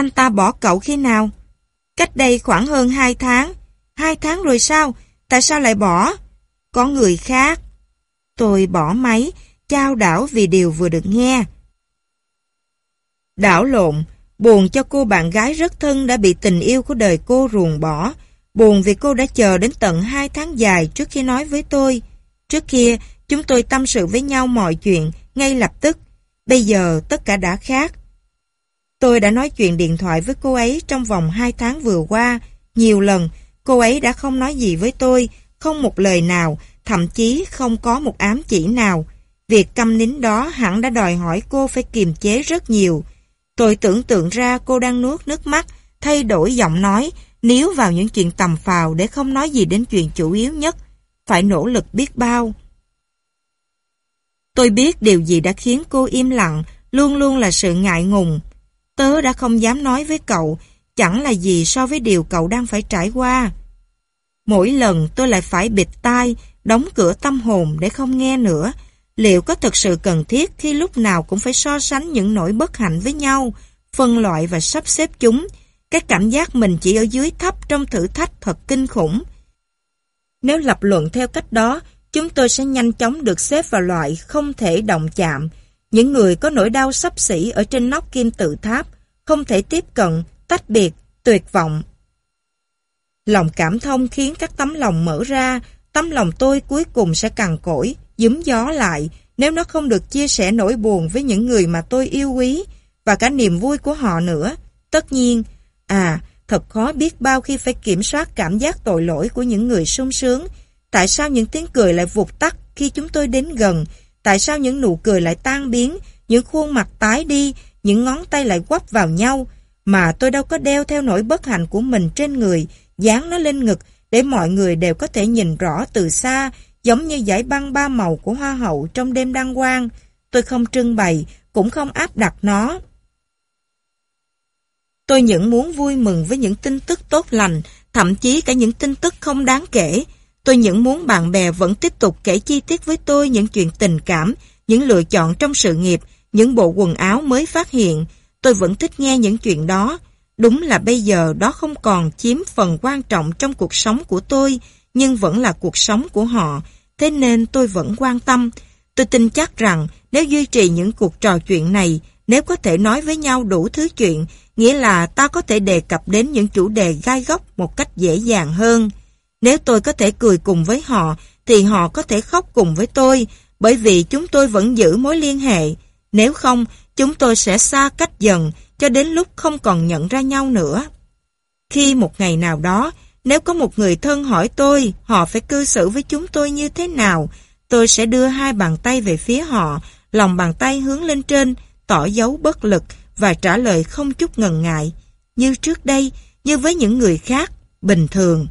Anh ta bỏ cậu khi nào? Cách đây khoảng hơn 2 tháng. Hai tháng rồi sao? Tại sao lại bỏ? Có người khác. Tôi bỏ máy, trao đảo vì điều vừa được nghe. Đảo lộn, buồn cho cô bạn gái rất thân đã bị tình yêu của đời cô ruồng bỏ. Buồn vì cô đã chờ đến tận hai tháng dài trước khi nói với tôi. Trước kia, chúng tôi tâm sự với nhau mọi chuyện, ngay lập tức. Bây giờ, tất cả đã khác. Tôi đã nói chuyện điện thoại với cô ấy trong vòng hai tháng vừa qua. Nhiều lần, cô ấy đã không nói gì với tôi, không một lời nào, thậm chí không có một ám chỉ nào. Việc câm nín đó hẳn đã đòi hỏi cô phải kiềm chế rất nhiều. Tôi tưởng tượng ra cô đang nuốt nước mắt, thay đổi giọng nói, níu vào những chuyện tầm phào để không nói gì đến chuyện chủ yếu nhất. Phải nỗ lực biết bao. Tôi biết điều gì đã khiến cô im lặng, luôn luôn là sự ngại ngùng. Tớ đã không dám nói với cậu, chẳng là gì so với điều cậu đang phải trải qua. Mỗi lần tôi lại phải bịt tai, đóng cửa tâm hồn để không nghe nữa. Liệu có thực sự cần thiết khi lúc nào cũng phải so sánh những nỗi bất hạnh với nhau, phân loại và sắp xếp chúng, cái cảm giác mình chỉ ở dưới thấp trong thử thách thật kinh khủng. Nếu lập luận theo cách đó, chúng tôi sẽ nhanh chóng được xếp vào loại không thể động chạm. Những người có nỗi đau sắp xỉ ở trên nóc kim tự tháp, không thể tiếp cận, tách biệt, tuyệt vọng. Lòng cảm thông khiến các tấm lòng mở ra, tấm lòng tôi cuối cùng sẽ cằn cỗi, giấm gió lại nếu nó không được chia sẻ nỗi buồn với những người mà tôi yêu quý và cả niềm vui của họ nữa. Tất nhiên, à, thật khó biết bao khi phải kiểm soát cảm giác tội lỗi của những người sung sướng. Tại sao những tiếng cười lại vụt tắt khi chúng tôi đến gần? Tại sao những nụ cười lại tan biến, những khuôn mặt tái đi, những ngón tay lại quắp vào nhau? Mà tôi đâu có đeo theo nỗi bất hạnh của mình trên người, dán nó lên ngực để mọi người đều có thể nhìn rõ từ xa, giống như giải băng ba màu của hoa hậu trong đêm đăng quang. Tôi không trưng bày, cũng không áp đặt nó. Tôi những muốn vui mừng với những tin tức tốt lành, thậm chí cả những tin tức không đáng kể. Tôi những muốn bạn bè vẫn tiếp tục kể chi tiết với tôi những chuyện tình cảm, những lựa chọn trong sự nghiệp, những bộ quần áo mới phát hiện. Tôi vẫn thích nghe những chuyện đó. Đúng là bây giờ đó không còn chiếm phần quan trọng trong cuộc sống của tôi, nhưng vẫn là cuộc sống của họ, thế nên tôi vẫn quan tâm. Tôi tin chắc rằng nếu duy trì những cuộc trò chuyện này, nếu có thể nói với nhau đủ thứ chuyện, nghĩa là ta có thể đề cập đến những chủ đề gai góc một cách dễ dàng hơn. Nếu tôi có thể cười cùng với họ, thì họ có thể khóc cùng với tôi, bởi vì chúng tôi vẫn giữ mối liên hệ. Nếu không, chúng tôi sẽ xa cách dần, cho đến lúc không còn nhận ra nhau nữa. Khi một ngày nào đó, nếu có một người thân hỏi tôi họ phải cư xử với chúng tôi như thế nào, tôi sẽ đưa hai bàn tay về phía họ, lòng bàn tay hướng lên trên, tỏ dấu bất lực và trả lời không chút ngần ngại, như trước đây, như với những người khác, bình thường.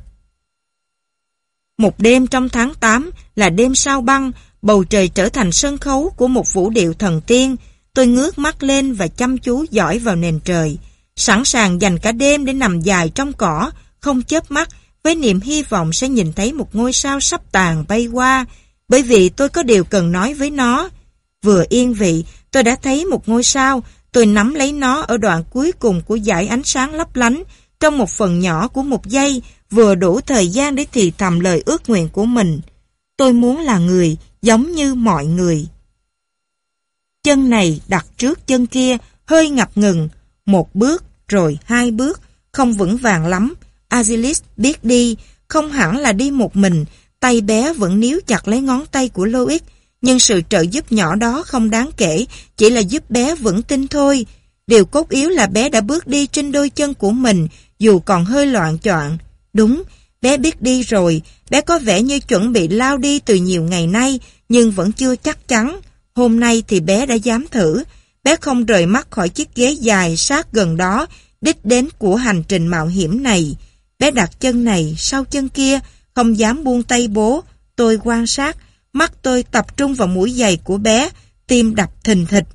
Một đêm trong tháng 8 là đêm sao băng, bầu trời trở thành sân khấu của một vũ điệu thần tiên. Tôi ngước mắt lên và chăm chú dõi vào nền trời, sẵn sàng dành cả đêm để nằm dài trong cỏ, không chớp mắt, với niềm hy vọng sẽ nhìn thấy một ngôi sao sắp tàn bay qua, bởi vì tôi có điều cần nói với nó. Vừa yên vị, tôi đã thấy một ngôi sao, tôi nắm lấy nó ở đoạn cuối cùng của dải ánh sáng lấp lánh, trong một phần nhỏ của một giây, vừa đủ thời gian để thì thầm lời ước nguyện của mình. Tôi muốn là người, giống như mọi người. Chân này đặt trước chân kia, hơi ngập ngừng, một bước, rồi hai bước, không vững vàng lắm, Azilis biết đi, không hẳn là đi một mình, tay bé vẫn níu chặt lấy ngón tay của Loic, nhưng sự trợ giúp nhỏ đó không đáng kể, chỉ là giúp bé vững tin thôi. Điều cốt yếu là bé đã bước đi trên đôi chân của mình, dù còn hơi loạn choạng. Đúng, bé biết đi rồi, bé có vẻ như chuẩn bị lao đi từ nhiều ngày nay, nhưng vẫn chưa chắc chắn. Hôm nay thì bé đã dám thử. Bé không rời mắt khỏi chiếc ghế dài sát gần đó, đích đến của hành trình mạo hiểm này. Bé đặt chân này sau chân kia, không dám buông tay bố. Tôi quan sát, mắt tôi tập trung vào mũi giày của bé, tim đập thình thịch.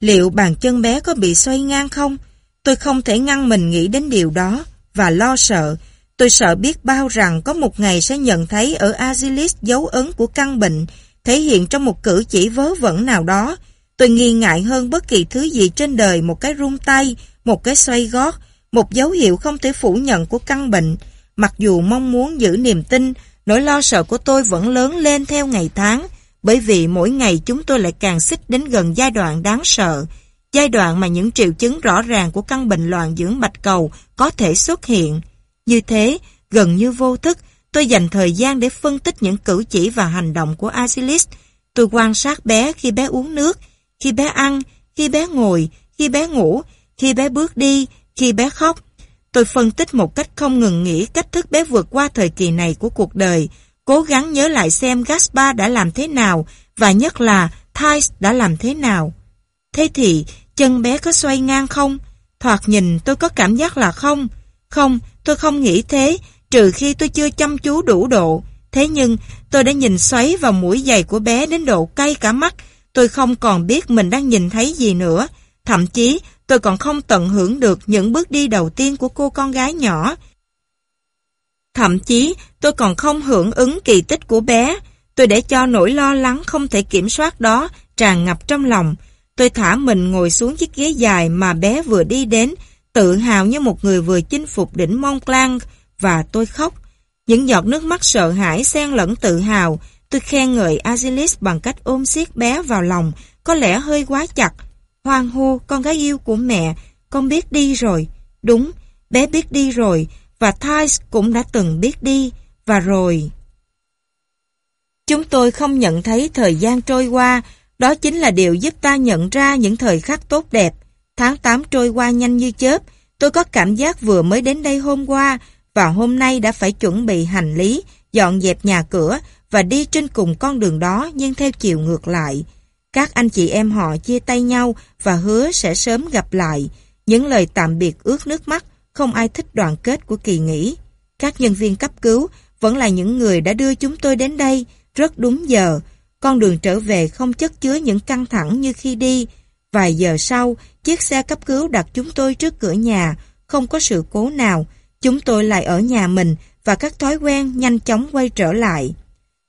Liệu bàn chân bé có bị xoay ngang không? Tôi không thể ngăn mình nghĩ đến điều đó, và lo sợ. Tôi sợ biết bao rằng có một ngày sẽ nhận thấy ở Azilis dấu ấn của căn bệnh, thể hiện trong một cử chỉ vớ vẩn nào đó. Tôi nghi ngại hơn bất kỳ thứ gì trên đời một cái rung tay, một cái xoay gót, một dấu hiệu không thể phủ nhận của căn bệnh. Mặc dù mong muốn giữ niềm tin, nỗi lo sợ của tôi vẫn lớn lên theo ngày tháng, bởi vì mỗi ngày chúng tôi lại càng xích đến gần giai đoạn đáng sợ, giai đoạn mà những triệu chứng rõ ràng của căn bệnh loạn dưỡng bạch cầu có thể xuất hiện. Như thế, gần như vô thức, tôi dành thời gian để phân tích những cử chỉ và hành động của Asilis. Tôi quan sát bé khi bé uống nước, khi bé ăn, khi bé ngồi, khi bé ngủ, khi bé bước đi, khi bé khóc. Tôi phân tích một cách không ngừng nghỉ cách thức bé vượt qua thời kỳ này của cuộc đời, cố gắng nhớ lại xem Gaspar đã làm thế nào và nhất là Thais đã làm thế nào. Thế thì, chân bé có xoay ngang không? Thoạt nhìn tôi có cảm giác là không. Không, tôi không nghĩ thế, trừ khi tôi chưa chăm chú đủ độ. Thế nhưng, tôi đã nhìn xoáy vào mũi giày của bé đến độ cay cả mắt. Tôi không còn biết mình đang nhìn thấy gì nữa. Thậm chí, tôi còn không tận hưởng được những bước đi đầu tiên của cô con gái nhỏ. Thậm chí, tôi còn không hưởng ứng kỳ tích của bé. Tôi để cho nỗi lo lắng không thể kiểm soát đó tràn ngập trong lòng. Tôi thả mình ngồi xuống chiếc ghế dài mà bé vừa đi đến, tự hào như một người vừa chinh phục đỉnh Mont Blanc, và tôi khóc. Những giọt nước mắt sợ hãi xen lẫn tự hào, tôi khen ngợi Azilis bằng cách ôm siết bé vào lòng, có lẽ hơi quá chặt. Hoang hô, con gái yêu của mẹ, con biết đi rồi. Đúng, bé biết đi rồi, và Thais cũng đã từng biết đi, và rồi. Chúng tôi không nhận thấy thời gian trôi qua, đó chính là điều giúp ta nhận ra những thời khắc tốt đẹp. Tháng 8 trôi qua nhanh như chớp, tôi có cảm giác vừa mới đến đây hôm qua và hôm nay đã phải chuẩn bị hành lý, dọn dẹp nhà cửa và đi trên cùng con đường đó nhưng theo chiều ngược lại. Các anh chị em họ chia tay nhau và hứa sẽ sớm gặp lại. Những lời tạm biệt ướt nước mắt, không ai thích đoàn kết của kỳ nghỉ. Các nhân viên cấp cứu vẫn là những người đã đưa chúng tôi đến đây, rất đúng giờ. Con đường trở về không chất chứa những căng thẳng như khi đi. Vài giờ sau, chiếc xe cấp cứu đặt chúng tôi trước cửa nhà, không có sự cố nào. Chúng tôi lại ở nhà mình và các thói quen nhanh chóng quay trở lại.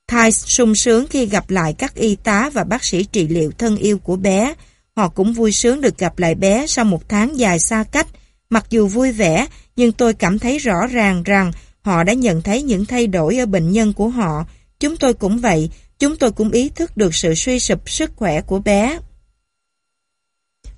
Thais sung sướng khi gặp lại các y tá và bác sĩ trị liệu thân yêu của bé. Họ cũng vui sướng được gặp lại bé sau một tháng dài xa cách. Mặc dù vui vẻ, nhưng tôi cảm thấy rõ ràng rằng họ đã nhận thấy những thay đổi ở bệnh nhân của họ. Chúng tôi cũng vậy, chúng tôi cũng ý thức được sự suy sụp sức khỏe của bé.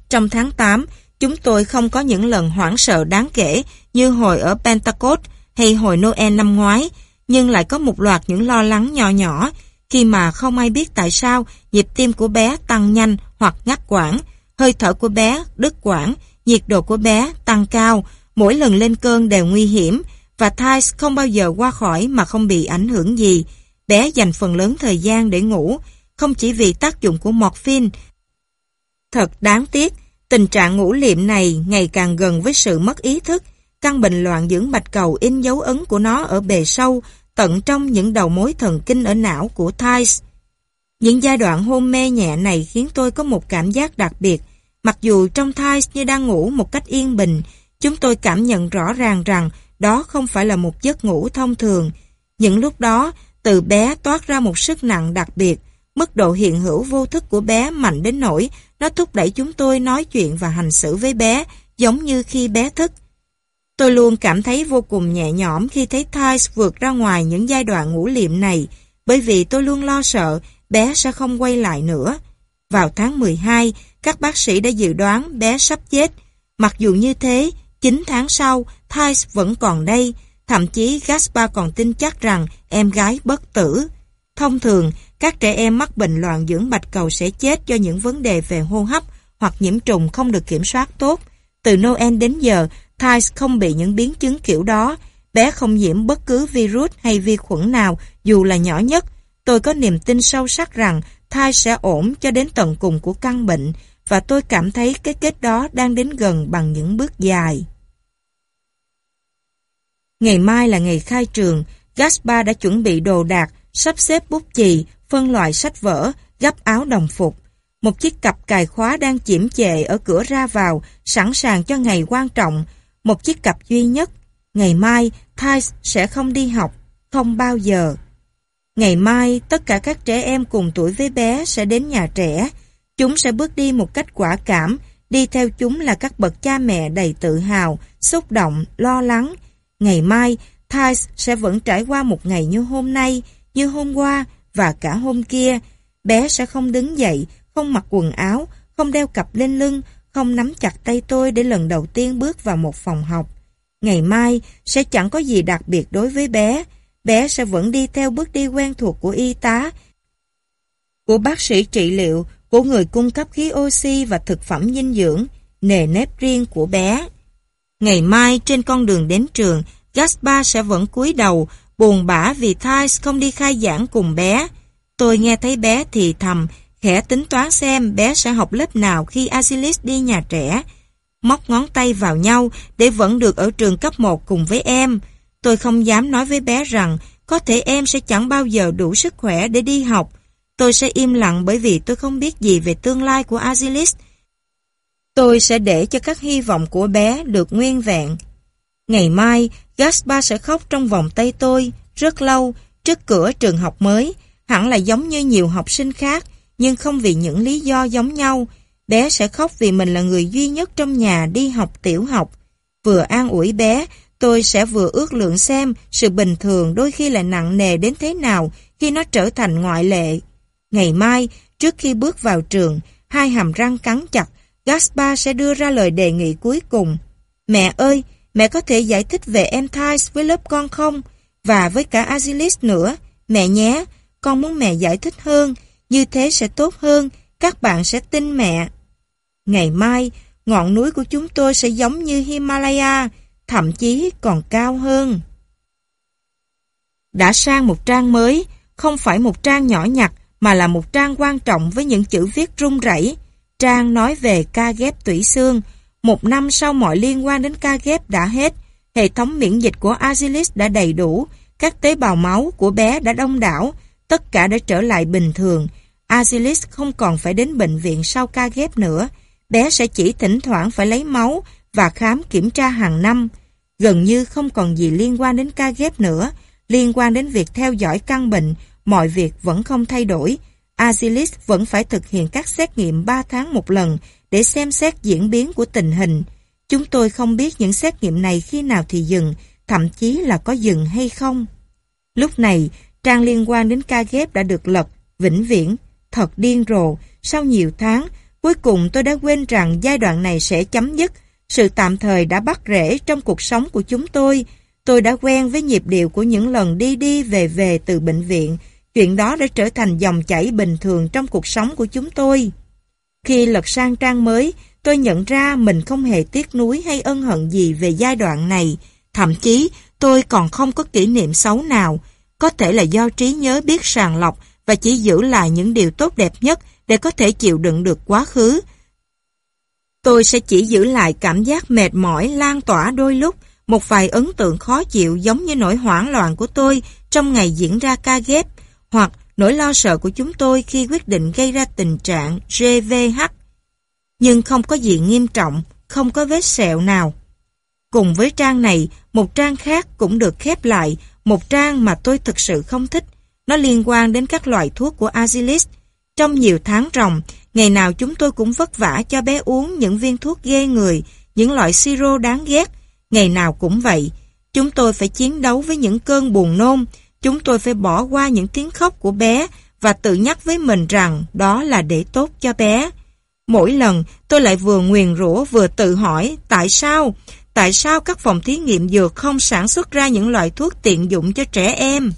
Trong tháng 8, chúng tôi không có những lần hoảng sợ đáng kể như hồi ở Pentecost hay hồi Noel năm ngoái, nhưng lại có một loạt những lo lắng nhỏ nhỏ khi mà không ai biết tại sao nhịp tim của bé tăng nhanh hoặc ngắt quãng, hơi thở của bé đứt quãng, nhiệt độ của bé tăng cao, mỗi lần lên cơn đều nguy hiểm và Thais không bao giờ qua khỏi mà không bị ảnh hưởng gì. Bé dành phần lớn thời gian để ngủ, không chỉ vì tác dụng của morphine. Thật đáng tiếc, tình trạng ngủ liệm này ngày càng gần với sự mất ý thức, Căn bệnh loạn dưỡng bạch cầu in dấu ấn của nó ở bề sâu, tận trong những đầu mối thần kinh ở não của Thais. Những giai đoạn hôn mê nhẹ này khiến tôi có một cảm giác đặc biệt. Mặc dù trong Thais như đang ngủ một cách yên bình, chúng tôi cảm nhận rõ ràng rằng đó không phải là một giấc ngủ thông thường. Những lúc đó, từ bé toát ra một sức nặng đặc biệt, mức độ hiện hữu vô thức của bé mạnh đến nỗi nó thúc đẩy chúng tôi nói chuyện và hành xử với bé giống như khi bé thức. Tôi luôn cảm thấy vô cùng nhẹ nhõm khi thấy Thais vượt ra ngoài những giai đoạn ngủ liệm này, bởi vì tôi luôn lo sợ bé sẽ không quay lại nữa. Vào tháng 12, các bác sĩ đã dự đoán bé sắp chết. Mặc dù như thế, 9 tháng sau, Thais vẫn còn đây, thậm chí Gaspar còn tin chắc rằng em gái bất tử. Thông thường, các trẻ em mắc bệnh loạn dưỡng bạch cầu sẽ chết do những vấn đề về hô hấp hoặc nhiễm trùng không được kiểm soát tốt. Từ Noel đến giờ, Thais không bị những biến chứng kiểu đó. Bé không nhiễm bất cứ virus hay vi khuẩn nào, dù là nhỏ nhất. Tôi có niềm tin sâu sắc rằng thai sẽ ổn cho đến tận cùng của căn bệnh và tôi cảm thấy cái kết đó đang đến gần bằng những bước dài. Ngày mai là ngày khai trường, Gaspar đã chuẩn bị đồ đạc, sắp xếp bút chì, phân loại sách vở, gấp áo đồng phục. Một chiếc cặp cài khóa đang chiếm chệ ở cửa ra vào, sẵn sàng cho ngày quan trọng, một chiếc cặp duy nhất. Ngày mai, Thais sẽ không đi học, không bao giờ. Ngày mai, tất cả các trẻ em cùng tuổi với bé sẽ đến nhà trẻ. Chúng sẽ bước đi một cách quả cảm, đi theo chúng là các bậc cha mẹ đầy tự hào, xúc động, lo lắng. Ngày mai, Thais sẽ vẫn trải qua một ngày như hôm nay, như hôm qua và cả hôm kia. Bé sẽ không đứng dậy, không mặc quần áo, không đeo cặp lên lưng, không nắm chặt tay tôi để lần đầu tiên bước vào một phòng học. Ngày mai sẽ chẳng có gì đặc biệt đối với bé. Bé sẽ vẫn đi theo bước đi quen thuộc của y tá, của bác sĩ trị liệu, của người cung cấp khí oxy và thực phẩm dinh dưỡng, nề nếp riêng của bé. Ngày mai trên con đường đến trường, Gaspar sẽ vẫn cúi đầu, buồn bã vì Thais không đi khai giảng cùng bé. Tôi nghe thấy bé thì thầm, khẽ tính toán xem bé sẽ học lớp nào khi Azilis đi nhà trẻ. Móc ngón tay vào nhau để vẫn được ở trường cấp 1 cùng với em. Tôi không dám nói với bé rằng có thể em sẽ chẳng bao giờ đủ sức khỏe để đi học. Tôi sẽ im lặng bởi vì tôi không biết gì về tương lai của Azilis. Tôi sẽ để cho các hy vọng của bé được nguyên vẹn. Ngày mai, Gaspar sẽ khóc trong vòng tay tôi, rất lâu, trước cửa trường học mới, hẳn là giống như nhiều học sinh khác, nhưng không vì những lý do giống nhau. Bé sẽ khóc vì mình là người duy nhất trong nhà đi học tiểu học. Vừa an ủi bé, tôi sẽ vừa ước lượng xem sự bình thường đôi khi là nặng nề đến thế nào khi nó trở thành ngoại lệ. Ngày mai, trước khi bước vào trường, hai hàm răng cắn chặt, Gaspar sẽ đưa ra lời đề nghị cuối cùng. Mẹ ơi, mẹ có thể giải thích về em Thais với lớp con không? Và với cả Azilis nữa. Mẹ nhé, con muốn mẹ giải thích hơn, như thế sẽ tốt hơn, các bạn sẽ tin mẹ. Ngày mai, ngọn núi của chúng tôi sẽ giống như Himalaya, thậm chí còn cao hơn. Đã sang một trang mới, không phải một trang nhỏ nhặt, mà là một trang quan trọng với những chữ viết rung rẩy. Trang nói về ca ghép tủy xương. Một năm sau mọi liên quan đến ca ghép đã hết, hệ thống miễn dịch của Azilis đã đầy đủ, các tế bào máu của bé đã đông đảo, tất cả đã trở lại bình thường. Azilis không còn phải đến bệnh viện sau ca ghép nữa. Bé sẽ chỉ thỉnh thoảng phải lấy máu và khám kiểm tra hàng năm. Gần như không còn gì liên quan đến ca ghép nữa, liên quan đến việc theo dõi căn bệnh, mọi việc vẫn không thay đổi. Azilis vẫn phải thực hiện các xét nghiệm 3 tháng một lần để xem xét diễn biến của tình hình. Chúng tôi không biết những xét nghiệm này khi nào thì dừng, thậm chí là có dừng hay không. Lúc này, trang liên quan đến ca ghép đã được lật, vĩnh viễn, thật điên rồ. Sau nhiều tháng, cuối cùng tôi đã quên rằng giai đoạn này sẽ chấm dứt. Sự tạm thời đã bắt rễ trong cuộc sống của chúng tôi. Tôi đã quen với nhịp điệu của những lần đi đi về về từ bệnh viện, Chuyện đó đã trở thành dòng chảy bình thường trong cuộc sống của chúng tôi. Khi lật sang trang mới, tôi nhận ra mình không hề tiếc nuối hay ân hận gì về giai đoạn này. Thậm chí, tôi còn không có kỷ niệm xấu nào. Có thể là do trí nhớ biết sàng lọc và chỉ giữ lại những điều tốt đẹp nhất để có thể chịu đựng được quá khứ. Tôi sẽ chỉ giữ lại cảm giác mệt mỏi lan tỏa đôi lúc, một vài ấn tượng khó chịu giống như nỗi hoảng loạn của tôi trong ngày diễn ra ca ghép hoặc nỗi lo sợ của chúng tôi khi quyết định gây ra tình trạng GVH. Nhưng không có gì nghiêm trọng, không có vết sẹo nào. Cùng với trang này, một trang khác cũng được khép lại, một trang mà tôi thực sự không thích. Nó liên quan đến các loại thuốc của Azilis. Trong nhiều tháng ròng, ngày nào chúng tôi cũng vất vả cho bé uống những viên thuốc ghê người, những loại siro đáng ghét. Ngày nào cũng vậy. Chúng tôi phải chiến đấu với những cơn buồn nôn, Chúng tôi phải bỏ qua những tiếng khóc của bé và tự nhắc với mình rằng đó là để tốt cho bé. Mỗi lần tôi lại vừa nguyền rủa vừa tự hỏi, tại sao? Tại sao các phòng thí nghiệm dược không sản xuất ra những loại thuốc tiện dụng cho trẻ em?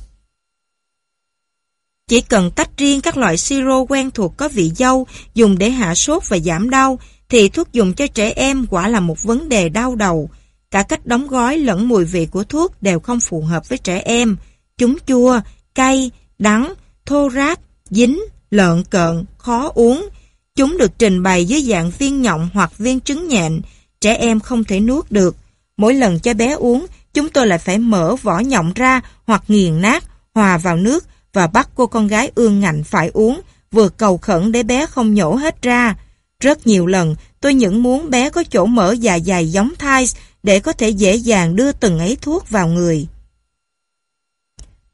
Chỉ cần tách riêng các loại siro quen thuộc có vị dâu dùng để hạ sốt và giảm đau, thì thuốc dùng cho trẻ em quả là một vấn đề đau đầu. Cả cách đóng gói lẫn mùi vị của thuốc đều không phù hợp với trẻ em. Chúng chua, cay, đắng, thô ráp, dính, lợn cợn, khó uống. Chúng được trình bày dưới dạng viên nhộng hoặc viên trứng nhện. Trẻ em không thể nuốt được. Mỗi lần cho bé uống, chúng tôi lại phải mở vỏ nhộng ra hoặc nghiền nát, hòa vào nước và bắt cô con gái ương ngạnh phải uống, vừa cầu khẩn để bé không nhổ hết ra. Rất nhiều lần, tôi những muốn bé có chỗ mở dài dài giống thai để có thể dễ dàng đưa từng ấy thuốc vào người.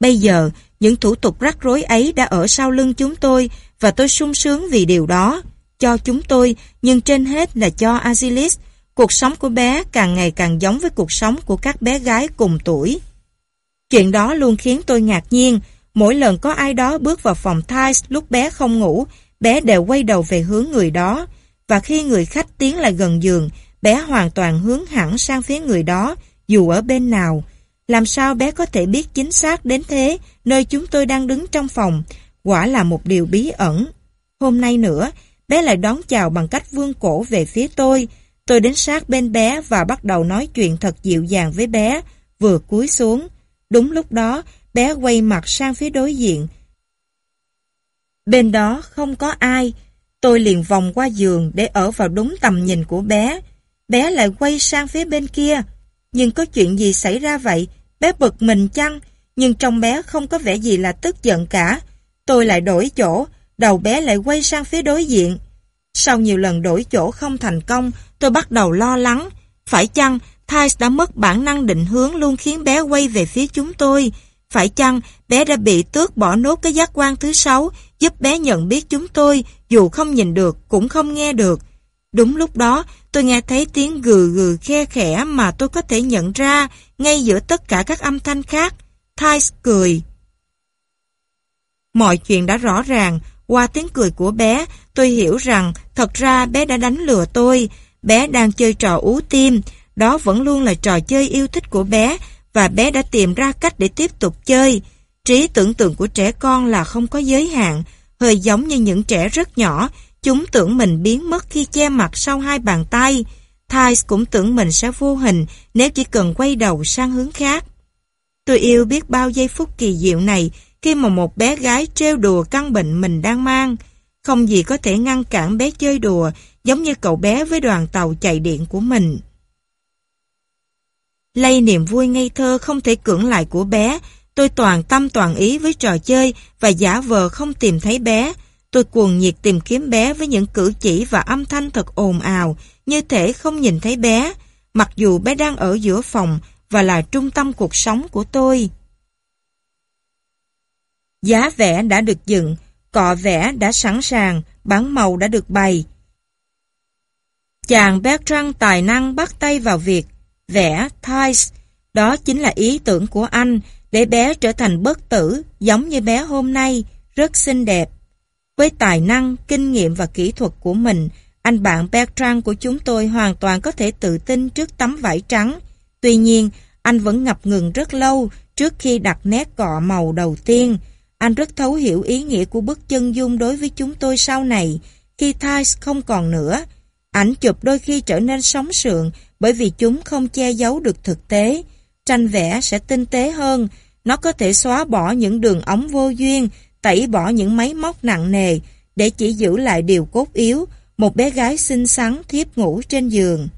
Bây giờ, những thủ tục rắc rối ấy đã ở sau lưng chúng tôi và tôi sung sướng vì điều đó. cho chúng tôi, nhưng trên hết là cho Azilis. Cuộc sống của bé càng ngày càng giống với cuộc sống của các bé gái cùng tuổi. Chuyện đó luôn khiến tôi ngạc nhiên. Mỗi lần có ai đó bước vào phòng Thais lúc bé không ngủ, bé đều quay đầu về hướng người đó. Và khi người khách tiến lại gần giường, bé hoàn toàn hướng hẳn sang phía người đó, dù ở bên nào. Làm sao bé có thể biết chính xác đến thế, nơi chúng tôi đang đứng trong phòng, quả là một điều bí ẩn. Hôm nay nữa, bé lại đón chào bằng cách vươn cổ về phía tôi. Tôi đến sát bên bé và bắt đầu nói chuyện thật dịu dàng với bé, vừa cúi xuống. Đúng lúc đó, bé quay mặt sang phía đối diện. Bên đó không có ai. Tôi liền vòng qua giường để ở vào đúng tầm nhìn của bé. Bé lại quay sang phía bên kia. Nhưng có chuyện gì xảy ra vậy? Bé bực mình chăng? Nhưng trong bé không có vẻ gì là tức giận cả. Tôi lại đổi chỗ, đầu bé lại quay sang phía đối diện. Sau nhiều lần đổi chỗ không thành công, tôi bắt đầu lo lắng. Phải chăng Thais đã mất bản năng định hướng luôn khiến bé quay về phía chúng tôi? Phải chăng bé đã bị tước bỏ nốt cái giác quan thứ sáu giúp bé nhận biết chúng tôi dù không nhìn được cũng không nghe được? Đúng lúc đó, tôi nghe thấy tiếng gừ gừ khe khẽ mà tôi có thể nhận ra ngay giữa tất cả các âm thanh khác. Thais cười. Mọi chuyện đã rõ ràng, qua tiếng cười của bé, tôi hiểu rằng thật ra bé đã đánh lừa tôi. Bé đang chơi trò ú tim, đó vẫn luôn là trò chơi yêu thích của bé và bé đã tìm ra cách để tiếp tục chơi. Trí tưởng tượng của trẻ con là không có giới hạn, hơi giống như những trẻ rất nhỏ, chúng tưởng mình biến mất khi che mặt sau hai bàn tay. Thais cũng tưởng mình sẽ vô hình nếu chỉ cần quay đầu sang hướng khác. Tôi yêu biết bao giây phút kỳ diệu này khi mà một bé gái trêu đùa căn bệnh mình đang mang. Không gì có thể ngăn cản bé chơi đùa giống như cậu bé với đoàn tàu chạy điện của mình. Lây niềm vui ngây thơ không thể cưỡng lại của bé, tôi toàn tâm toàn ý với trò chơi và giả vờ không tìm thấy bé. Tôi cuồng nhiệt tìm kiếm bé với những cử chỉ và âm thanh thật ồn ào, như thể không nhìn thấy bé, mặc dù bé đang ở giữa phòng và là trung tâm cuộc sống của tôi. Giá vẽ đã được dựng, cọ vẽ đã sẵn sàng, bản màu đã được bày. Chàng Bertrand tài năng bắt tay vào việc vẽ Thais. Đó chính là ý tưởng của anh để bé trở thành bất tử giống như bé hôm nay, rất xinh đẹp. Với tài năng, kinh nghiệm và kỹ thuật của mình, anh bạn Bertrand của chúng tôi hoàn toàn có thể tự tin trước tấm vải trắng. Tuy nhiên, anh vẫn ngập ngừng rất lâu trước khi đặt nét cọ màu đầu tiên. Anh rất thấu hiểu ý nghĩa của bức chân dung đối với chúng tôi sau này, khi Thais không còn nữa. Ảnh chụp đôi khi trở nên sóng sượng bởi vì chúng không che giấu được thực tế. Tranh vẽ sẽ tinh tế hơn, nó có thể xóa bỏ những đường ống vô duyên, tẩy bỏ những máy móc nặng nề, để chỉ giữ lại điều cốt yếu, một bé gái xinh xắn thiếp ngủ trên giường.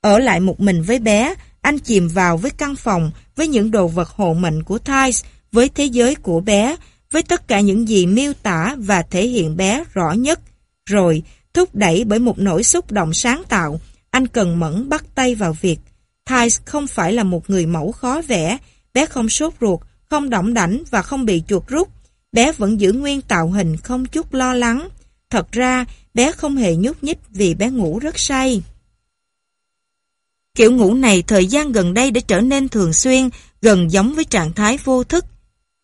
Ở lại một mình với bé, anh chìm vào với căn phòng, với những đồ vật hộ mệnh của Thais, với thế giới của bé, với tất cả những gì miêu tả và thể hiện bé rõ nhất. Rồi, thúc đẩy bởi một nỗi xúc động sáng tạo, anh cần mẫn bắt tay vào việc. Thais không phải là một người mẫu khó vẽ, bé không sốt ruột, không đỏng đảnh và không bị chuột rút. Bé vẫn giữ nguyên tạo hình không chút lo lắng. Thật ra, bé không hề nhúc nhích vì bé ngủ rất say. Kiểu ngủ này thời gian gần đây đã trở nên thường xuyên, gần giống với trạng thái vô thức.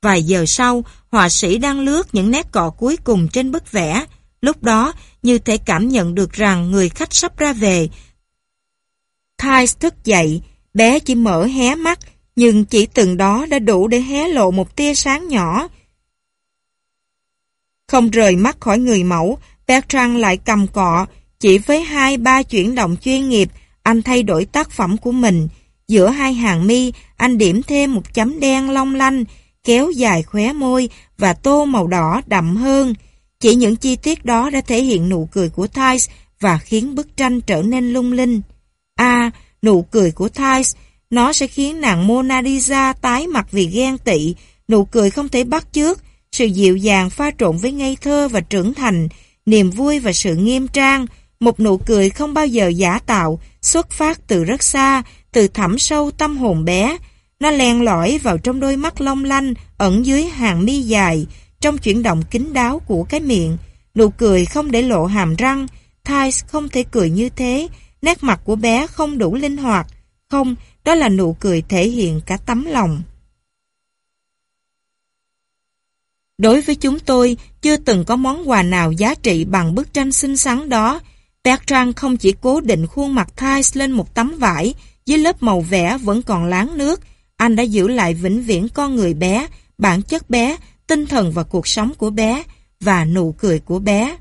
Vài giờ sau, họa sĩ đang lướt những nét cọ cuối cùng trên bức vẽ. Lúc đó, như thể cảm nhận được rằng người khách sắp ra về. Thais thức dậy, bé chỉ mở hé mắt, nhưng chỉ từng đó đã đủ để hé lộ một tia sáng nhỏ. Không rời mắt khỏi người mẫu, Bertrand lại cầm cọ, chỉ với hai ba chuyển động chuyên nghiệp, anh thay đổi tác phẩm của mình. Giữa hai hàng mi, anh điểm thêm một chấm đen long lanh, kéo dài khóe môi và tô màu đỏ đậm hơn. Chỉ những chi tiết đó đã thể hiện nụ cười của Thais và khiến bức tranh trở nên lung linh. À, nụ cười của Thais, nó sẽ khiến nàng Mona Lisa tái mặt vì ghen tị, nụ cười không thể bắt chước, sự dịu dàng pha trộn với ngây thơ và trưởng thành, niềm vui và sự nghiêm trang, một nụ cười không bao giờ giả tạo, xuất phát từ rất xa, từ thẳm sâu tâm hồn bé. Nó len lỏi vào trong đôi mắt long lanh, ẩn dưới hàng mi dài, trong chuyển động kín đáo của cái miệng. nụ cười không để lộ hàm răng. Thais không thể cười như thế, nét mặt của bé không đủ linh hoạt. Không, đó là nụ cười thể hiện cả tấm lòng. Đối với chúng tôi, chưa từng có món quà nào giá trị bằng bức tranh xinh xắn đó. Bertrand không chỉ cố định khuôn mặt Thais lên một tấm vải, dưới lớp màu vẽ vẫn còn láng nước, anh đã giữ lại vĩnh viễn con người bé, bản chất bé, tinh thần và cuộc sống của bé, và nụ cười của bé.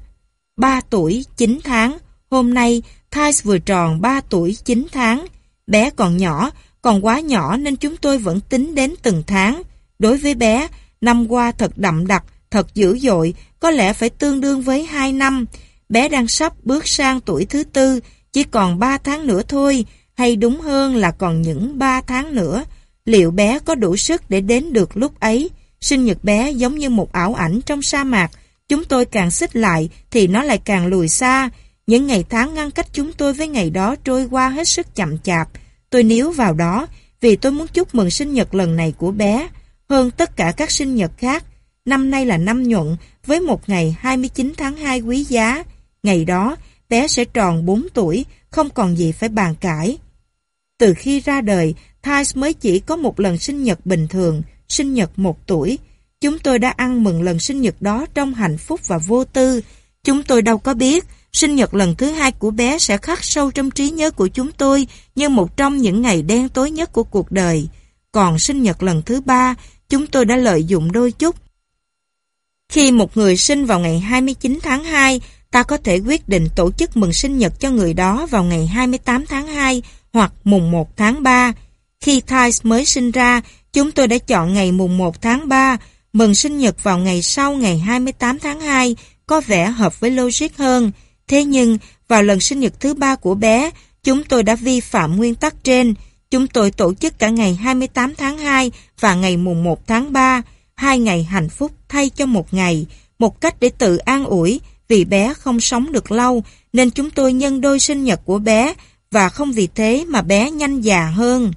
3 tuổi 9 tháng, hôm nay Thais vừa tròn 3 tuổi 9 tháng. Bé còn nhỏ, còn quá nhỏ nên chúng tôi vẫn tính đến từng tháng. Đối với bé, năm qua thật đậm đặc, thật dữ dội, có lẽ phải tương đương với 2 năm. Bé đang sắp bước sang tuổi thứ tư, chỉ còn 3 tháng nữa thôi, hay đúng hơn là còn những 3 tháng nữa. Liệu bé có đủ sức để đến được lúc ấy? Sinh nhật bé giống như một ảo ảnh trong sa mạc. Chúng tôi càng xích lại thì nó lại càng lùi xa. Những ngày tháng ngăn cách chúng tôi với ngày đó trôi qua hết sức chậm chạp. Tôi níu vào đó vì tôi muốn chúc mừng sinh nhật lần này của bé. Hơn tất cả các sinh nhật khác, năm nay là năm nhuận với một ngày 29 tháng 2 quý giá. Ngày đó, bé sẽ tròn 4 tuổi, không còn gì phải bàn cãi. Từ khi ra đời, Thais mới chỉ có một lần sinh nhật bình thường, sinh nhật một tuổi. Chúng tôi đã ăn mừng lần sinh nhật đó trong hạnh phúc và vô tư. Chúng tôi đâu có biết, sinh nhật lần thứ hai của bé sẽ khắc sâu trong trí nhớ của chúng tôi như một trong những ngày đen tối nhất của cuộc đời. Còn sinh nhật lần thứ ba, chúng tôi đã lợi dụng đôi chút. Khi một người sinh vào ngày 29 tháng 2, ta có thể quyết định tổ chức mừng sinh nhật cho người đó vào ngày 28 tháng 2 hoặc mùng 1 tháng 3. Khi Thais mới sinh ra, chúng tôi đã chọn ngày mùng 1 tháng 3, mừng sinh nhật vào ngày sau ngày 28 tháng 2, có vẻ hợp với logic hơn. Thế nhưng, vào lần sinh nhật thứ ba của bé, chúng tôi đã vi phạm nguyên tắc trên. Chúng tôi tổ chức cả ngày 28 tháng 2 và ngày mùng 1 tháng 3, hai ngày hạnh phúc thay cho một ngày, một cách để tự an ủi vì bé không sống được lâu nên chúng tôi nhân đôi sinh nhật của bé và không vì thế mà bé nhanh già hơn.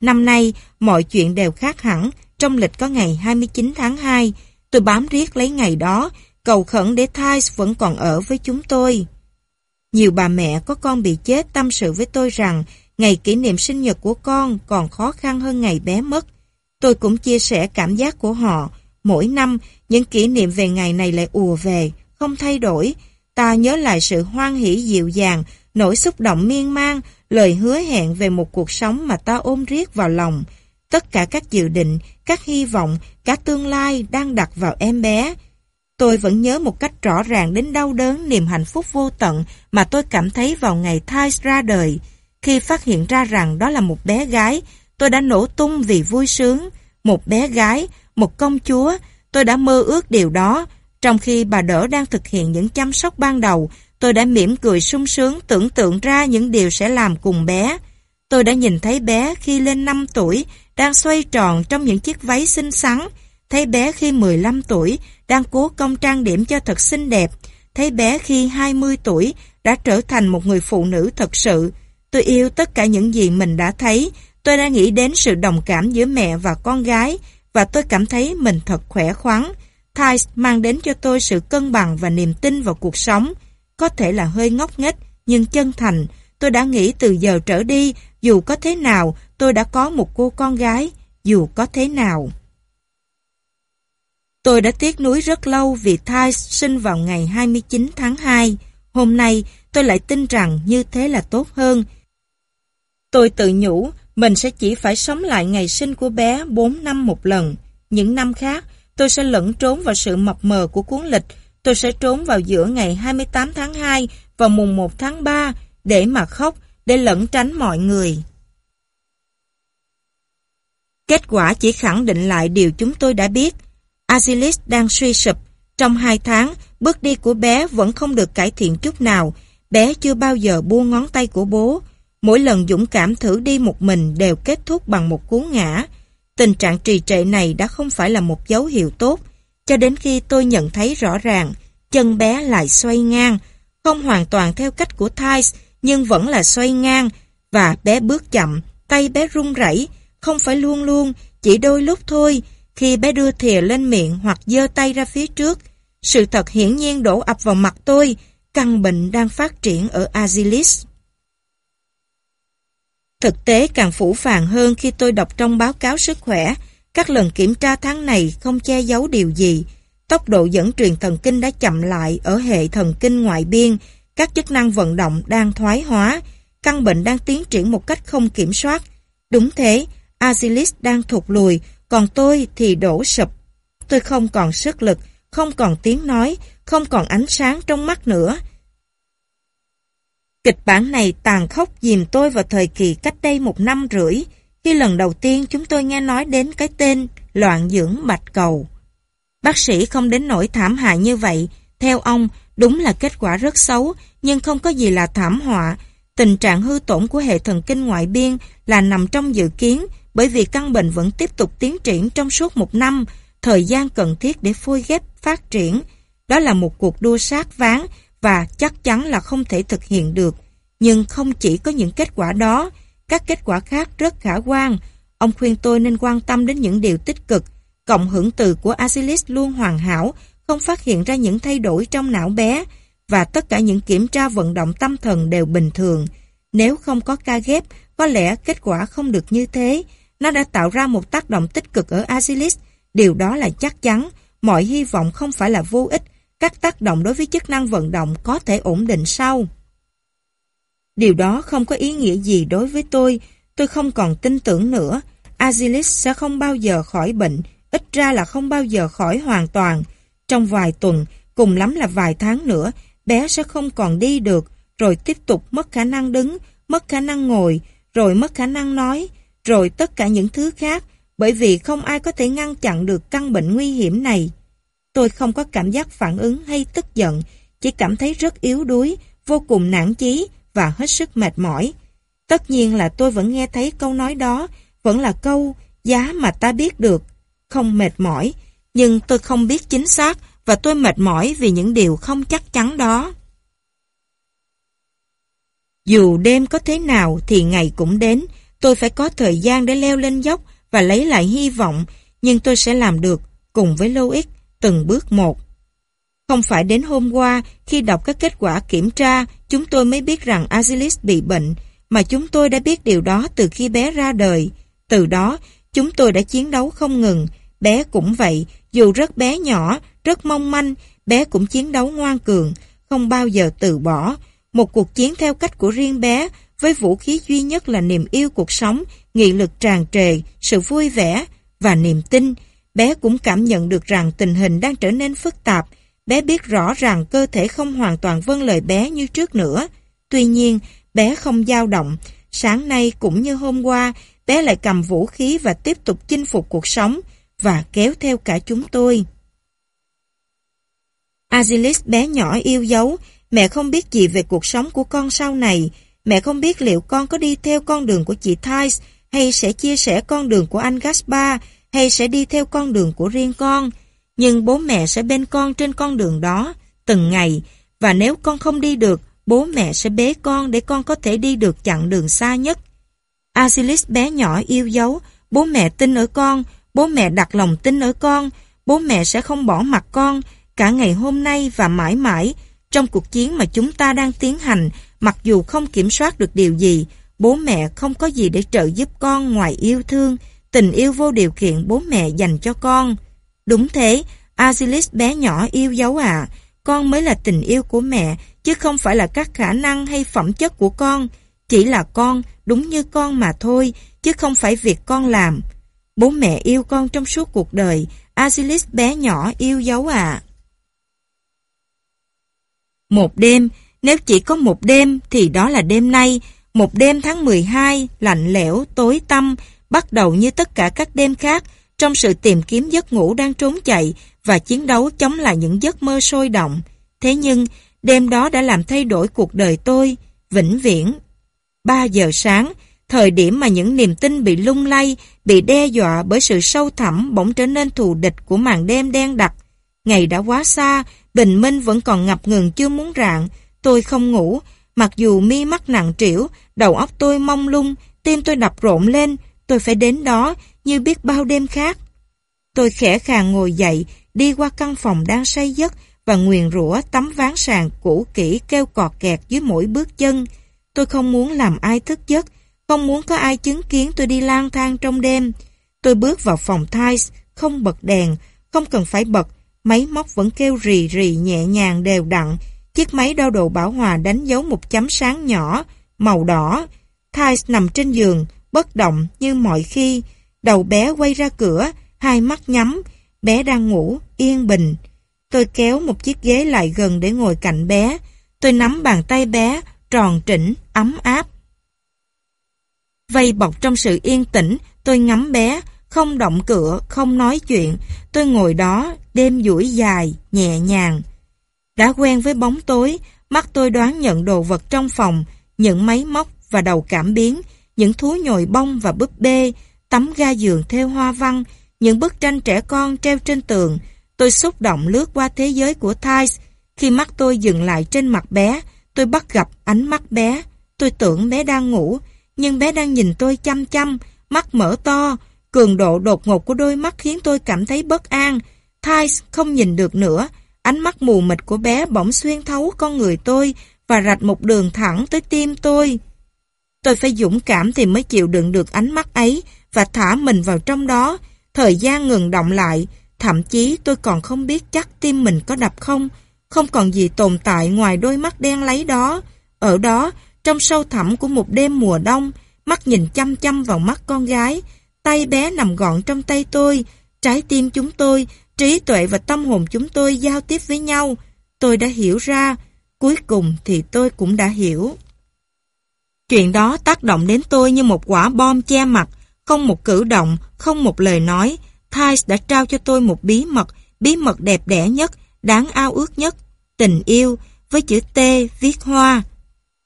Năm nay, mọi chuyện đều khác hẳn, trong lịch có ngày 29 tháng 2, tôi bám riết lấy ngày đó, cầu khẩn để Thais vẫn còn ở với chúng tôi. Nhiều bà mẹ có con bị chết tâm sự với tôi rằng ngày kỷ niệm sinh nhật của con còn khó khăn hơn ngày bé mất. Tôi cũng chia sẻ cảm giác của họ. Mỗi năm, những kỷ niệm về ngày này lại ùa về, không thay đổi. Ta nhớ lại sự hoan hỷ dịu dàng, nỗi xúc động miên man, lời hứa hẹn về một cuộc sống mà ta ôm riết vào lòng. Tất cả các dự định, các hy vọng, cả tương lai đang đặt vào em bé. Tôi vẫn nhớ một cách rõ ràng đến đau đớn niềm hạnh phúc vô tận mà tôi cảm thấy vào ngày Thais ra đời. Khi phát hiện ra rằng đó là một bé gái, tôi đã nổ tung vì vui sướng. Một bé gái, một công chúa, tôi đã mơ ước điều đó. Trong khi bà đỡ đang thực hiện những chăm sóc ban đầu, tôi đã mỉm cười sung sướng tưởng tượng ra những điều sẽ làm cùng bé. Tôi đã nhìn thấy bé khi lên 5 tuổi, đang xoay tròn trong những chiếc váy xinh xắn, thấy bé khi 15 tuổi, đang cố công trang điểm cho thật xinh đẹp, thấy bé khi 20 tuổi, đã trở thành một người phụ nữ thật sự. Tôi yêu tất cả những gì mình đã thấy, tôi đã nghĩ đến sự đồng cảm giữa mẹ và con gái, và tôi cảm thấy mình thật khỏe khoắn. Thais mang đến cho tôi sự cân bằng và niềm tin vào cuộc sống. Có thể là hơi ngốc nghếch, nhưng chân thành. Tôi đã nghĩ từ giờ trở đi, dù có thế nào, tôi đã có một cô con gái, dù có thế nào. Tôi đã tiếc nuối rất lâu vì Thais sinh vào ngày 29 tháng 2. Hôm nay, tôi lại tin rằng như thế là tốt hơn. Tôi tự nhủ, mình sẽ chỉ phải sống lại ngày sinh của bé 4 năm một lần. Những năm khác, tôi sẽ lẫn trốn vào sự mập mờ của cuốn lịch. Tôi sẽ trốn vào giữa ngày 28 tháng 2 và mùng 1 tháng 3 để mà khóc, để lẫn tránh mọi người. Kết quả chỉ khẳng định lại điều chúng tôi đã biết. Azilis đang suy sụp. Trong hai tháng, bước đi của bé vẫn không được cải thiện chút nào. Bé chưa bao giờ buông ngón tay của bố. Mỗi lần dũng cảm thử đi một mình đều kết thúc bằng một cú ngã. Tình trạng trì trệ này đã không phải là một dấu hiệu tốt. Cho đến khi tôi nhận thấy rõ ràng, chân bé lại xoay ngang. Không hoàn toàn theo cách của Thais, nhưng vẫn là xoay ngang. Và bé bước chậm, tay bé run rẩy không phải luôn luôn, chỉ đôi lúc thôi, khi bé đưa thìa lên miệng hoặc giơ tay ra phía trước. Sự thật hiển nhiên đổ ập vào mặt tôi, căn bệnh đang phát triển ở Azilis. Thực tế càng phủ phàng hơn khi tôi đọc trong báo cáo sức khỏe, các lần kiểm tra tháng này không che giấu điều gì. Tốc độ dẫn truyền thần kinh đã chậm lại ở hệ thần kinh ngoại biên, các chức năng vận động đang thoái hóa, căn bệnh đang tiến triển một cách không kiểm soát. Đúng thế, Azilis đang thụt lùi, còn tôi thì đổ sụp. Tôi không còn sức lực, không còn tiếng nói, không còn ánh sáng trong mắt nữa. Kịch bản này tàn khốc dìm tôi vào thời kỳ cách đây một năm rưỡi, khi lần đầu tiên chúng tôi nghe nói đến cái tên loạn dưỡng bạch cầu. Bác sĩ không đến nỗi thảm hại như vậy, theo ông, đúng là kết quả rất xấu, nhưng không có gì là thảm họa. Tình trạng hư tổn của hệ thần kinh ngoại biên là nằm trong dự kiến bởi vì căn bệnh vẫn tiếp tục tiến triển trong suốt một năm, thời gian cần thiết để phôi ghép phát triển. Đó là một cuộc đua sát ván và chắc chắn là không thể thực hiện được. Nhưng không chỉ có những kết quả đó, các kết quả khác rất khả quan. Ông khuyên tôi nên quan tâm đến những điều tích cực. Cộng hưởng từ của Asilis luôn hoàn hảo, không phát hiện ra những thay đổi trong não bé và tất cả những kiểm tra vận động tâm thần đều bình thường. Nếu không có ca ghép, có lẽ kết quả không được như thế. Nó đã tạo ra một tác động tích cực ở Asilis. Điều đó là chắc chắn. Mọi hy vọng không phải là vô ích. Các tác động đối với chức năng vận động có thể ổn định sau. Điều đó không có ý nghĩa gì đối với tôi. Tôi không còn tin tưởng nữa. Azilis sẽ không bao giờ khỏi bệnh, ít ra là không bao giờ khỏi hoàn toàn. Trong vài tuần, cùng lắm là vài tháng nữa, bé sẽ không còn đi được, rồi tiếp tục mất khả năng đứng, mất khả năng ngồi, rồi mất khả năng nói, rồi tất cả những thứ khác, bởi vì không ai có thể ngăn chặn được căn bệnh nguy hiểm này. Tôi không có cảm giác phản ứng hay tức giận, chỉ cảm thấy rất yếu đuối, vô cùng nản chí và hết sức mệt mỏi. Tất nhiên là tôi vẫn nghe thấy câu nói đó, vẫn là câu giá mà ta biết được, không mệt mỏi, nhưng tôi không biết chính xác và tôi mệt mỏi vì những điều không chắc chắn đó. Dù đêm có thế nào thì ngày cũng đến, tôi phải có thời gian để leo lên dốc và lấy lại hy vọng, nhưng tôi sẽ làm được cùng với Loic từng bước một. Không phải đến hôm qua, khi đọc các kết quả kiểm tra, chúng tôi mới biết rằng Azilis bị bệnh, mà chúng tôi đã biết điều đó từ khi bé ra đời. Từ đó, chúng tôi đã chiến đấu không ngừng. Bé cũng vậy, dù rất bé nhỏ, rất mong manh, bé cũng chiến đấu ngoan cường, không bao giờ từ bỏ. Một cuộc chiến theo cách của riêng bé, với vũ khí duy nhất là niềm yêu cuộc sống, nghị lực tràn trề, sự vui vẻ và niềm tin. Bé cũng cảm nhận được rằng tình hình đang trở nên phức tạp, Bé biết rõ rằng cơ thể không hoàn toàn vâng lời bé như trước nữa. Tuy nhiên, bé không dao động. Sáng nay cũng như hôm qua, bé lại cầm vũ khí và tiếp tục chinh phục cuộc sống và kéo theo cả chúng tôi. Azilis bé nhỏ yêu dấu, mẹ không biết gì về cuộc sống của con sau này. Mẹ không biết liệu con có đi theo con đường của chị Thais hay sẽ chia sẻ con đường của anh Gaspar hay sẽ đi theo con đường của riêng con nhưng bố mẹ sẽ bên con trên con đường đó, từng ngày, và nếu con không đi được, bố mẹ sẽ bế con để con có thể đi được chặng đường xa nhất. Asilis bé nhỏ yêu dấu, bố mẹ tin ở con, bố mẹ đặt lòng tin ở con, bố mẹ sẽ không bỏ mặt con, cả ngày hôm nay và mãi mãi, trong cuộc chiến mà chúng ta đang tiến hành, mặc dù không kiểm soát được điều gì, bố mẹ không có gì để trợ giúp con ngoài yêu thương, tình yêu vô điều kiện bố mẹ dành cho con. Đúng thế, Azilis bé nhỏ yêu dấu à, con mới là tình yêu của mẹ, chứ không phải là các khả năng hay phẩm chất của con. Chỉ là con, đúng như con mà thôi, chứ không phải việc con làm. Bố mẹ yêu con trong suốt cuộc đời, Azilis bé nhỏ yêu dấu à. Một đêm, nếu chỉ có một đêm thì đó là đêm nay, một đêm tháng 12, lạnh lẽo, tối tăm, bắt đầu như tất cả các đêm khác, trong sự tìm kiếm giấc ngủ đang trốn chạy và chiến đấu chống lại những giấc mơ sôi động. Thế nhưng, đêm đó đã làm thay đổi cuộc đời tôi, vĩnh viễn. 3 giờ sáng, thời điểm mà những niềm tin bị lung lay, bị đe dọa bởi sự sâu thẳm bỗng trở nên thù địch của màn đêm đen đặc. Ngày đã quá xa, bình minh vẫn còn ngập ngừng chưa muốn rạng, tôi không ngủ, mặc dù mi mắt nặng trĩu, đầu óc tôi mông lung, tim tôi đập rộn lên, tôi phải đến đó, như biết bao đêm khác. Tôi khẽ khàng ngồi dậy, đi qua căn phòng đang say giấc và nguyền rủa tấm ván sàn cũ kỹ kêu cọt kẹt dưới mỗi bước chân. Tôi không muốn làm ai thức giấc, không muốn có ai chứng kiến tôi đi lang thang trong đêm. Tôi bước vào phòng Thais, không bật đèn, không cần phải bật, máy móc vẫn kêu rì rì nhẹ nhàng đều đặn. Chiếc máy đo độ bảo hòa đánh dấu một chấm sáng nhỏ, màu đỏ. Thais nằm trên giường, bất động như mọi khi. Đầu bé quay ra cửa, hai mắt nhắm, bé đang ngủ, yên bình. Tôi kéo một chiếc ghế lại gần để ngồi cạnh bé. Tôi nắm bàn tay bé, tròn trĩnh, ấm áp. Vây bọc trong sự yên tĩnh, tôi ngắm bé, không động cửa, không nói chuyện. Tôi ngồi đó, đêm duỗi dài, nhẹ nhàng. Đã quen với bóng tối, mắt tôi đoán nhận đồ vật trong phòng, những máy móc và đầu cảm biến, những thú nhồi bông và búp bê, tấm ga giường theo hoa văn, những bức tranh trẻ con treo trên tường. Tôi xúc động lướt qua thế giới của Thais. Khi mắt tôi dừng lại trên mặt bé, tôi bắt gặp ánh mắt bé. Tôi tưởng bé đang ngủ, nhưng bé đang nhìn tôi chăm chăm, mắt mở to. Cường độ đột ngột của đôi mắt khiến tôi cảm thấy bất an. Thais không nhìn được nữa. Ánh mắt mù mịt của bé bỗng xuyên thấu con người tôi và rạch một đường thẳng tới tim tôi. Tôi phải dũng cảm thì mới chịu đựng được ánh mắt ấy và thả mình vào trong đó. Thời gian ngừng động lại, thậm chí tôi còn không biết chắc tim mình có đập không. Không còn gì tồn tại ngoài đôi mắt đen lấy đó. Ở đó, trong sâu thẳm của một đêm mùa đông, mắt nhìn chăm chăm vào mắt con gái, tay bé nằm gọn trong tay tôi, trái tim chúng tôi, trí tuệ và tâm hồn chúng tôi giao tiếp với nhau. Tôi đã hiểu ra, cuối cùng thì tôi cũng đã hiểu. Chuyện đó tác động đến tôi như một quả bom che mặt, không một cử động, không một lời nói. Thais đã trao cho tôi một bí mật, bí mật đẹp đẽ nhất, đáng ao ước nhất, tình yêu, với chữ T viết hoa.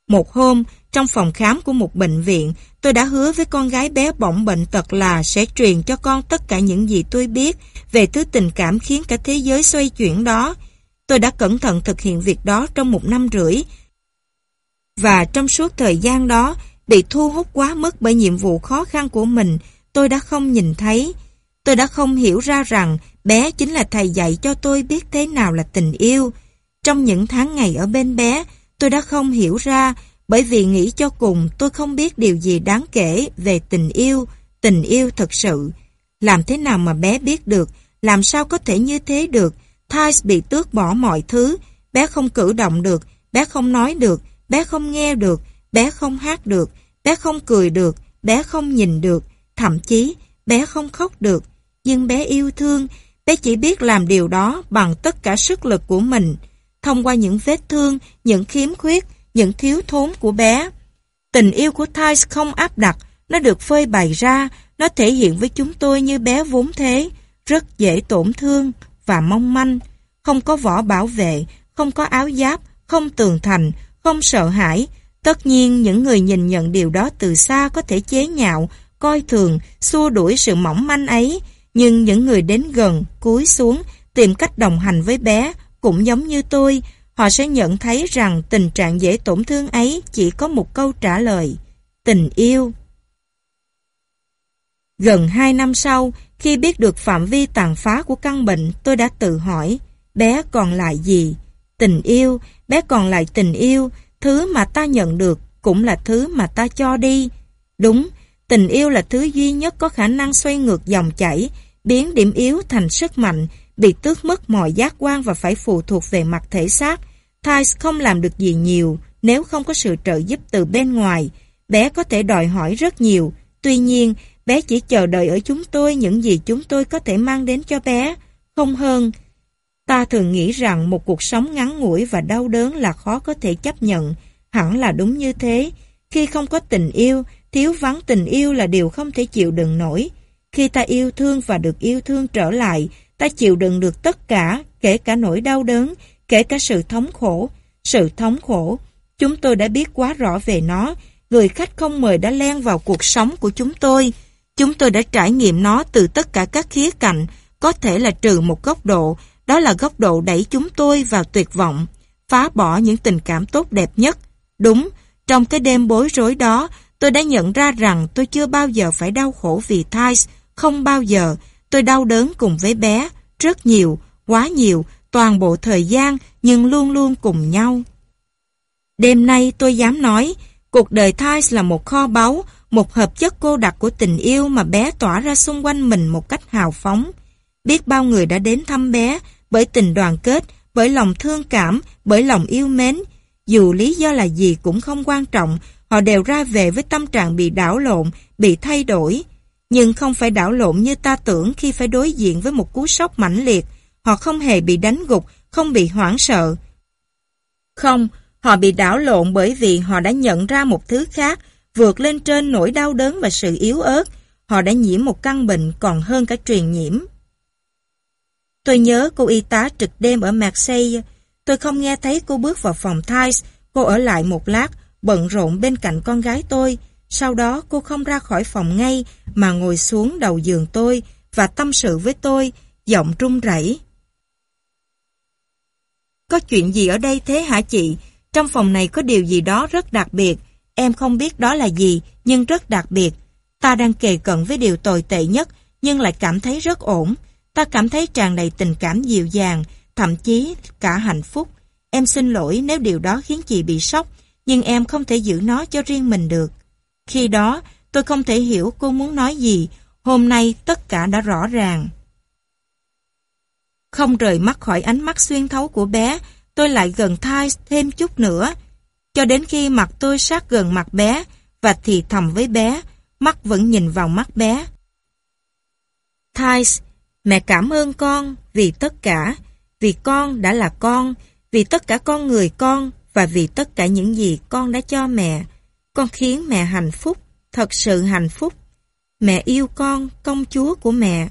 Một hôm, trong phòng khám của một bệnh viện, tôi đã hứa với con gái bé bỏng bệnh tật là sẽ truyền cho con tất cả những gì tôi biết về thứ tình cảm khiến cả thế giới xoay chuyển đó. Tôi đã cẩn thận thực hiện việc đó trong một năm rưỡi. Và trong suốt thời gian đó, bị thu hút quá mức bởi nhiệm vụ khó khăn của mình, tôi đã không nhìn thấy. Tôi đã không hiểu ra rằng bé chính là thầy dạy cho tôi biết thế nào là tình yêu. Trong những tháng ngày ở bên bé, tôi đã không hiểu ra bởi vì nghĩ cho cùng tôi không biết điều gì đáng kể về tình yêu, tình yêu thật sự. Làm thế nào mà bé biết được, làm sao có thể như thế được, Thais bị tước bỏ mọi thứ, bé không cử động được, bé không nói được, bé không nghe được, bé không hát được, bé không cười được, bé không nhìn được, thậm chí bé không khóc được. Nhưng bé yêu thương, bé chỉ biết làm điều đó bằng tất cả sức lực của mình, thông qua những vết thương, những khiếm khuyết, những thiếu thốn của bé. Tình yêu của Thais không áp đặt, nó được phơi bày ra, nó thể hiện với chúng tôi như bé vốn thế, rất dễ tổn thương và mong manh, không có vỏ bảo vệ, không có áo giáp, không tường thành, không sợ hãi. Tất nhiên những người nhìn nhận điều đó từ xa có thể chế nhạo, coi thường, xua đuổi sự mỏng manh ấy, nhưng những người đến gần, cúi xuống, tìm cách đồng hành với bé, cũng giống như tôi, họ sẽ nhận thấy rằng tình trạng dễ tổn thương ấy chỉ có một câu trả lời, tình yêu. Gần hai năm sau, khi biết được phạm vi tàn phá của căn bệnh, tôi đã tự hỏi, bé còn lại gì? Tình yêu, bé còn lại tình yêu, thứ mà ta nhận được cũng là thứ mà ta cho đi. Đúng, tình yêu là thứ duy nhất có khả năng xoay ngược dòng chảy, biến điểm yếu thành sức mạnh, bị tước mất mọi giác quan và phải phụ thuộc về mặt thể xác. Thais không làm được gì nhiều nếu không có sự trợ giúp từ bên ngoài. Bé có thể đòi hỏi rất nhiều, tuy nhiên bé chỉ chờ đợi ở chúng tôi những gì chúng tôi có thể mang đến cho bé, không hơn. Ta thường nghĩ rằng một cuộc sống ngắn ngủi và đau đớn là khó có thể chấp nhận, hẳn là đúng như thế. Khi không có tình yêu, thiếu vắng tình yêu là điều không thể chịu đựng nổi. Khi ta yêu thương và được yêu thương trở lại, ta chịu đựng được tất cả, kể cả nỗi đau đớn, kể cả sự thống khổ. Sự thống khổ, chúng tôi đã biết quá rõ về nó, người khách không mời đã len vào cuộc sống của chúng tôi. Chúng tôi đã trải nghiệm nó từ tất cả các khía cạnh, có thể là trừ một góc độ, đó là góc độ đẩy chúng tôi vào tuyệt vọng, phá bỏ những tình cảm tốt đẹp nhất. Đúng, trong cái đêm bối rối đó, tôi đã nhận ra rằng tôi chưa bao giờ phải đau khổ vì Thais, không bao giờ. Tôi đau đớn cùng với bé, rất nhiều, quá nhiều, toàn bộ thời gian nhưng luôn luôn cùng nhau. Đêm nay tôi dám nói, cuộc đời Thais là một kho báu, một hợp chất cô đặc của tình yêu mà bé tỏa ra xung quanh mình một cách hào phóng. Biết bao người đã đến thăm bé bởi tình đoàn kết, bởi lòng thương cảm, bởi lòng yêu mến. Dù lý do là gì cũng không quan trọng, họ đều ra về với tâm trạng bị đảo lộn, bị thay đổi. Nhưng không phải đảo lộn như ta tưởng khi phải đối diện với một cú sốc mãnh liệt. Họ không hề bị đánh gục, không bị hoảng sợ. Không, họ bị đảo lộn bởi vì họ đã nhận ra một thứ khác, vượt lên trên nỗi đau đớn và sự yếu ớt. Họ đã nhiễm một căn bệnh còn hơn cả truyền nhiễm. Tôi nhớ cô y tá trực đêm ở Marseille. Tôi không nghe thấy cô bước vào phòng Thais. Cô ở lại một lát, bận rộn bên cạnh con gái tôi. Sau đó cô không ra khỏi phòng ngay mà ngồi xuống đầu giường tôi và tâm sự với tôi, giọng run rẩy. Có chuyện gì ở đây thế hả chị? Trong phòng này có điều gì đó rất đặc biệt. Em không biết đó là gì, nhưng rất đặc biệt. Ta đang kề cận với điều tồi tệ nhất, nhưng lại cảm thấy rất ổn. Ta cảm thấy tràn đầy tình cảm dịu dàng, thậm chí cả hạnh phúc. Em xin lỗi nếu điều đó khiến chị bị sốc, nhưng em không thể giữ nó cho riêng mình được. Khi đó, tôi không thể hiểu cô muốn nói gì. Hôm nay tất cả đã rõ ràng. Không rời mắt khỏi ánh mắt xuyên thấu của bé, tôi lại gần thai thêm chút nữa. Cho đến khi mặt tôi sát gần mặt bé và thì thầm với bé, mắt vẫn nhìn vào mắt bé. Thais, mẹ cảm ơn con vì tất cả, vì con đã là con, vì tất cả con người con và vì tất cả những gì con đã cho mẹ. Con khiến mẹ hạnh phúc, thật sự hạnh phúc. Mẹ yêu con, công chúa của mẹ.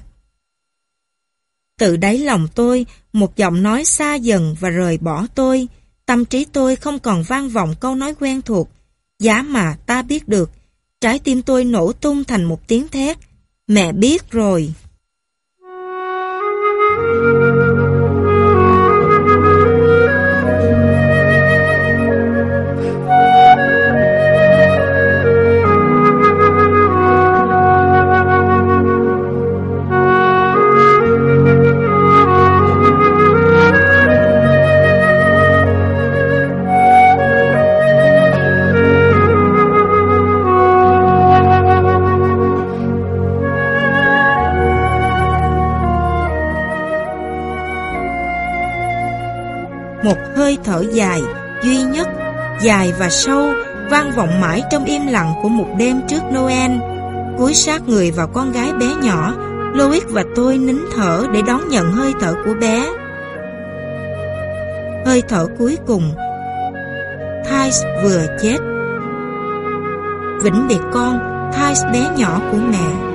Tự đáy lòng tôi, một giọng nói xa dần và rời bỏ tôi. Tâm trí tôi không còn vang vọng câu nói quen thuộc. Giá mà ta biết được. Trái tim tôi nổ tung thành một tiếng thét. Mẹ biết rồi. Hơi thở dài, duy nhất, dài và sâu, vang vọng mãi trong im lặng của một đêm trước Noel. Cúi sát người vào con gái bé nhỏ, Louis và tôi nín thở để đón nhận hơi thở của bé. Hơi thở cuối cùng, Thais vừa chết. Vĩnh biệt con, Thais bé nhỏ của mẹ.